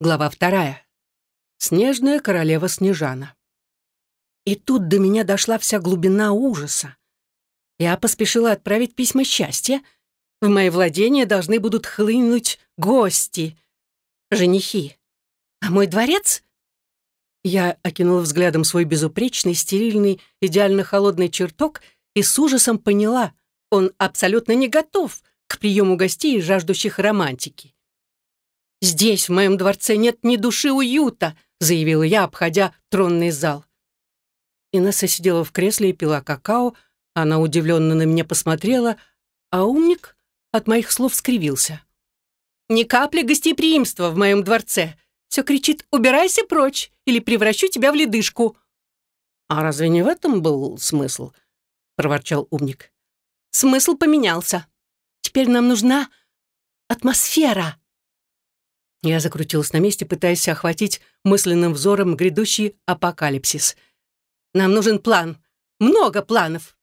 Глава вторая. Снежная королева Снежана. И тут до меня дошла вся глубина ужаса. Я поспешила отправить письма счастья. В мои владения должны будут хлынуть гости, женихи. А мой дворец? Я окинула взглядом свой безупречный, стерильный, идеально холодный чертог и с ужасом поняла, он абсолютно не готов к приему гостей, жаждущих романтики. «Здесь, в моем дворце, нет ни души уюта», заявила я, обходя тронный зал. Инесса сидела в кресле и пила какао, она удивленно на меня посмотрела, а умник от моих слов скривился. «Ни капли гостеприимства в моем дворце. Все кричит «убирайся прочь» или «превращу тебя в ледышку». «А разве не в этом был смысл?» — проворчал умник. «Смысл поменялся. Теперь нам нужна атмосфера». Я закрутилась на месте, пытаясь охватить мысленным взором грядущий апокалипсис. «Нам нужен план. Много планов!»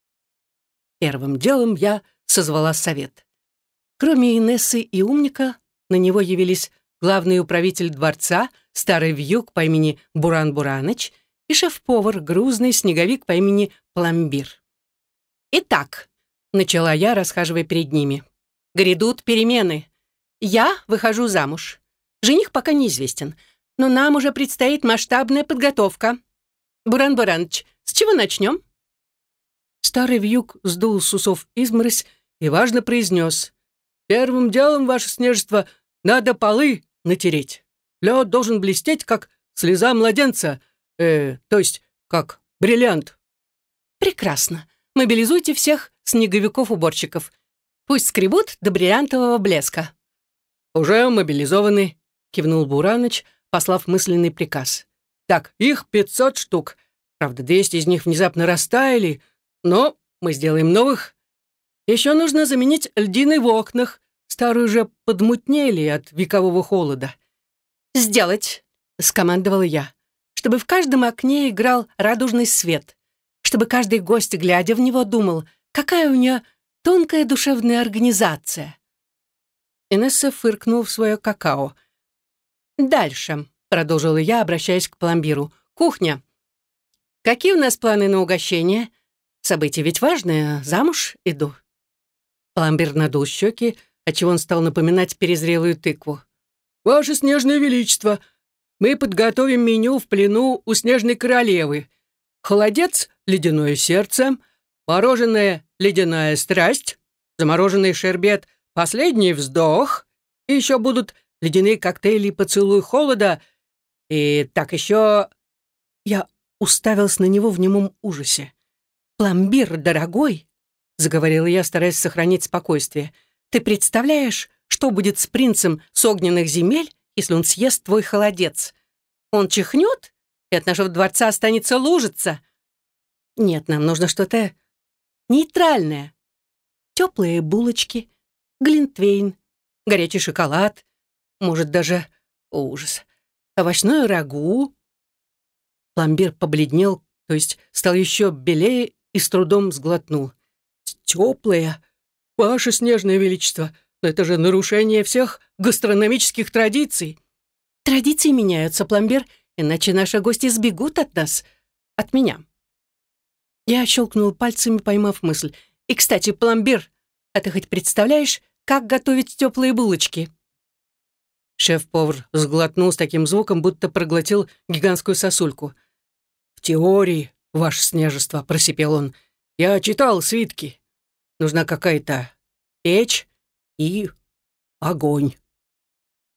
Первым делом я созвала совет. Кроме Инессы и умника, на него явились главный управитель дворца, старый вьюг по имени Буран Бураныч и шеф-повар, грузный снеговик по имени Пломбир. «Итак», — начала я, расхаживая перед ними, — «грядут перемены. Я выхожу замуж. Жених пока неизвестен, но нам уже предстоит масштабная подготовка. Буран Буранович, с чего начнем?» Старый вьюг сдул с усов изморозь и важно произнес. «Первым делом, ваше снежество, надо полы натереть. Лед должен блестеть, как слеза младенца, э, то есть как бриллиант». «Прекрасно. Мобилизуйте всех снеговиков-уборщиков. Пусть скребут до бриллиантового блеска». «Уже мобилизованы», кивнул Бураныч, послав мысленный приказ. «Так, их пятьсот штук. Правда, двести из них внезапно растаяли, но мы сделаем новых. Еще нужно заменить льдины в окнах. Старые уже подмутнели от векового холода». «Сделать», — скомандовала я, «чтобы в каждом окне играл радужный свет, чтобы каждый гость, глядя в него, думал, какая у нее тонкая душевная организация». Инесса фыркнул в свое какао — «Дальше», — продолжила я, обращаясь к пломбиру. «Кухня. Какие у нас планы на угощение? Событие ведь важное, замуж иду». Пломбир надул щеки, отчего он стал напоминать перезрелую тыкву. «Ваше снежное величество, мы подготовим меню в плену у снежной королевы. Холодец — ледяное сердце, мороженое — ледяная страсть, замороженный шербет — последний вздох, и еще будут ледяные коктейли «Поцелуй холода» и так еще...» Я уставилась на него в немом ужасе. «Пломбир, дорогой!» — заговорила я, стараясь сохранить спокойствие. «Ты представляешь, что будет с принцем с огненных земель, если он съест твой холодец? Он чихнет, и от нашего дворца останется лужица. Нет, нам нужно что-то нейтральное. Теплые булочки, глинтвейн, горячий шоколад, может, даже ужас. Овощное рагу. Пломбир побледнел, то есть стал еще белее и с трудом сглотнул. Теплое. Ваше снежное величество, но это же нарушение всех гастрономических традиций. Традиции меняются, пломбир, иначе наши гости сбегут от нас, от меня. Я щелкнул пальцами, поймав мысль. И, кстати, пломбир, а ты хоть представляешь, как готовить теплые булочки? Шеф-повар сглотнул с таким звуком, будто проглотил гигантскую сосульку. «В теории, ваше снежество», — просипел он, — «я читал свитки. Нужна какая-то печь и огонь».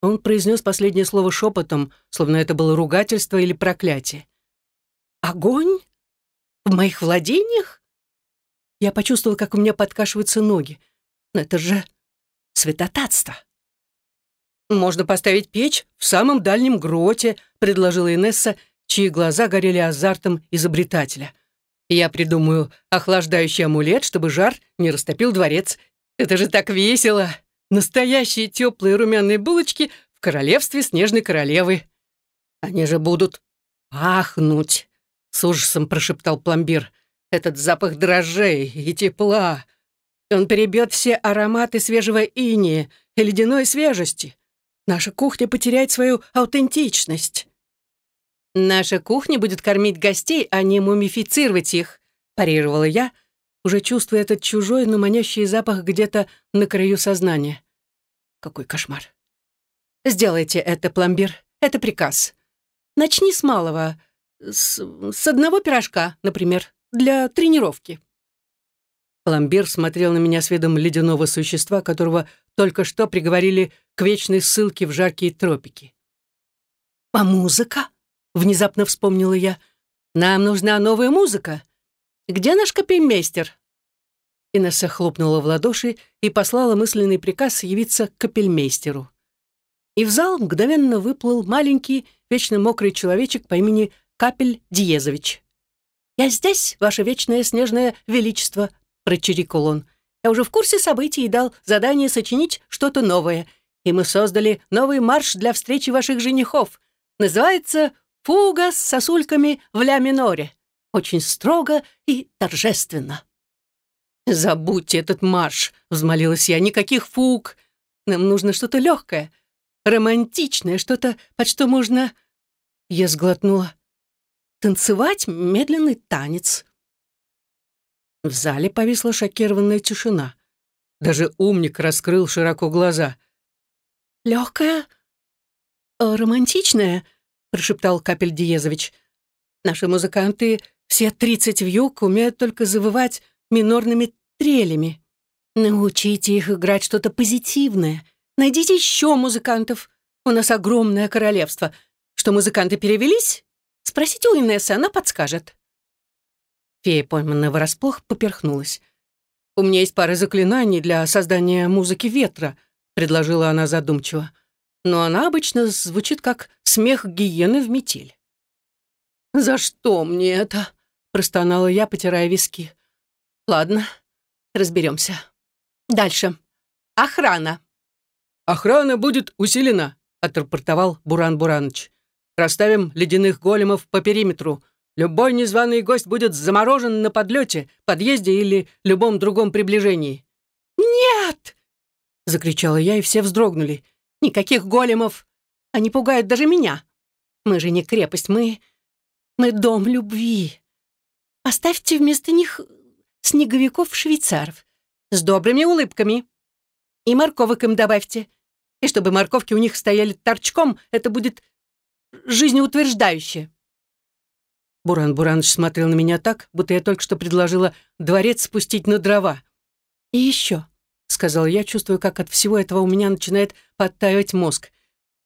Он произнес последнее слово шепотом, словно это было ругательство или проклятие. «Огонь? В моих владениях?» Я почувствовал, как у меня подкашиваются ноги. Но это же святотатство. «Можно поставить печь в самом дальнем гроте», — предложила Инесса, чьи глаза горели азартом изобретателя. «Я придумаю охлаждающий амулет, чтобы жар не растопил дворец. Это же так весело! Настоящие теплые румяные булочки в королевстве снежной королевы. Они же будут пахнуть!» — с ужасом прошептал пломбир. «Этот запах дрожжей и тепла! Он перебьет все ароматы свежего иния и ледяной свежести!» Наша кухня потеряет свою аутентичность». «Наша кухня будет кормить гостей, а не мумифицировать их», парировала я, уже чувствуя этот чужой, но манящий запах где-то на краю сознания. Какой кошмар. «Сделайте это, пломбир. Это приказ. Начни с малого. С, с одного пирожка, например, для тренировки». Пломбир смотрел на меня с видом ледяного существа, которого только что приговорили к вечной ссылке в жаркие тропики. «А музыка?» — внезапно вспомнила я. «Нам нужна новая музыка. Где наш капельмейстер?» Инесса хлопнула в ладоши и послала мысленный приказ явиться к капельмейстеру. И в зал мгновенно выплыл маленький, вечно мокрый человечек по имени Капель Диезович. «Я здесь, ваше вечное снежное величество», — прочирикал он. «Я уже в курсе событий и дал задание сочинить что-то новое, и мы создали новый марш для встречи ваших женихов. Называется «Фуга с сосульками в ля-миноре». Очень строго и торжественно». «Забудьте этот марш», — взмолилась я. «Никаких фуг. Нам нужно что-то легкое, романтичное, что-то, под что можно...» Я сглотнула. «Танцевать медленный танец». В зале повисла шокированная тишина. Даже умник раскрыл широко глаза. «Легкая? Э, романтичная?» — прошептал Капель Диезович. «Наши музыканты, все тридцать вьюг, умеют только завывать минорными трелями. Научите их играть что-то позитивное. Найдите еще музыкантов. У нас огромное королевство. Что музыканты перевелись? Спросите у Инессы, она подскажет». Фея, пойманная врасплох, поперхнулась. «У меня есть пара заклинаний для создания музыки ветра», — предложила она задумчиво. «Но она обычно звучит как смех гиены в метель». «За что мне это?» — простонала я, потирая виски. «Ладно, разберемся. Дальше. Охрана». «Охрана будет усилена», — отрапортовал Буран Бураныч. «Расставим ледяных големов по периметру. Любой незваный гость будет заморожен на подлете, подъезде или любом другом приближении». «Нет!» — закричала я, и все вздрогнули. «Никаких големов! Они пугают даже меня! Мы же не крепость, мы... мы дом любви! Оставьте вместо них снеговиков-швейцаров с добрыми улыбками. И морковок им добавьте. И чтобы морковки у них стояли торчком, это будет жизнеутверждающе». Буран Буранович смотрел на меня так, будто я только что предложила дворец спустить на дрова. «И еще», — сказал я, чувствуя, как от всего этого у меня начинает подтаивать мозг.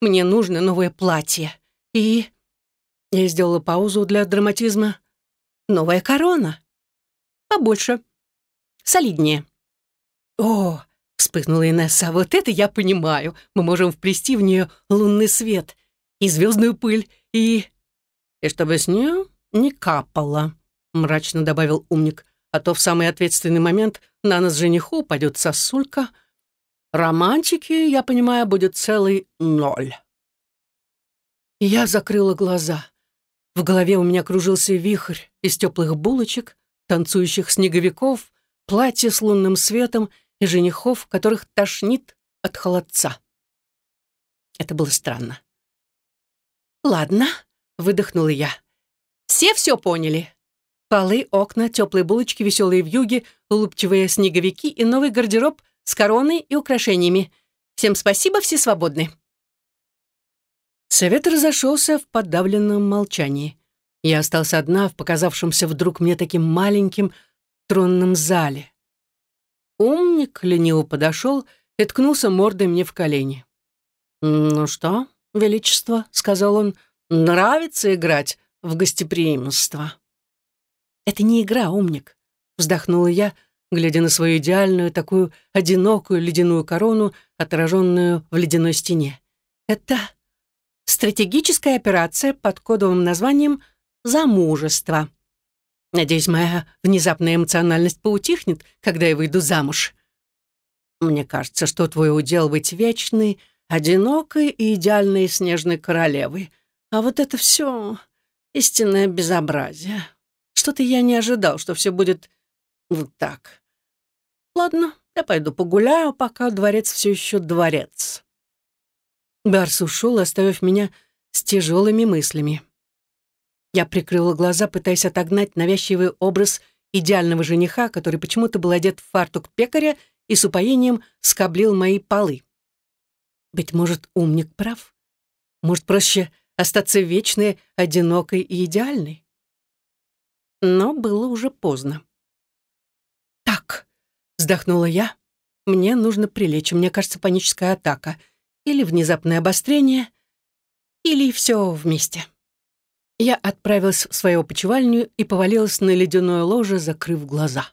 «Мне нужно новое платье. И...» Я сделала паузу для драматизма. «Новая корона. Побольше. Солиднее». «О!» — вспыхнула Инесса. «Вот это я понимаю. Мы можем вплести в нее лунный свет и звездную пыль, и...» «И чтобы с нее не капало», — мрачно добавил умник, «а то в самый ответственный момент на нас жениху упадет сосулька. Романтики, я понимаю, будет целый ноль». Я закрыла глаза. В голове у меня кружился вихрь из теплых булочек, танцующих снеговиков, платья с лунным светом и женихов, которых тошнит от холодца. Это было странно. «Ладно», — выдохнула я. Все все поняли. Полы, окна, теплые булочки, веселые вьюги, улыбчивые снеговики и новый гардероб с короной и украшениями. Всем спасибо, все свободны. Совет разошелся в подавленном молчании. Я остался одна в показавшемся вдруг мне таким маленьким тронном зале. Умник лениво подошел и ткнулся мордой мне в колени. «Ну что, Величество», — сказал он, — «нравится играть в гостеприимство. «Это не игра, умник», — вздохнула я, глядя на свою идеальную, такую одинокую ледяную корону, отраженную в ледяной стене. «Это стратегическая операция под кодовым названием «Замужество». Надеюсь, моя внезапная эмоциональность поутихнет, когда я выйду замуж. Мне кажется, что твой удел быть вечной, одинокой и идеальной снежной королевой. А вот это все Истинное безобразие. Что-то я не ожидал, что все будет вот так. Ладно, я пойду погуляю, пока дворец все еще дворец. Барс ушел, оставив меня с тяжелыми мыслями. Я прикрыла глаза, пытаясь отогнать навязчивый образ идеального жениха, который почему-то был одет в фартук пекаря и с упоением скоблил мои полы. Быть может, умник прав? Может, проще остаться вечной, одинокой и идеальной? Но было уже поздно. «Так», — вздохнула я, — «мне нужно прилечь. Мне кажется, паническая атака. Или внезапное обострение, или все вместе». Я отправилась в свою почевальню и повалилась на ледяное ложе, закрыв глаза.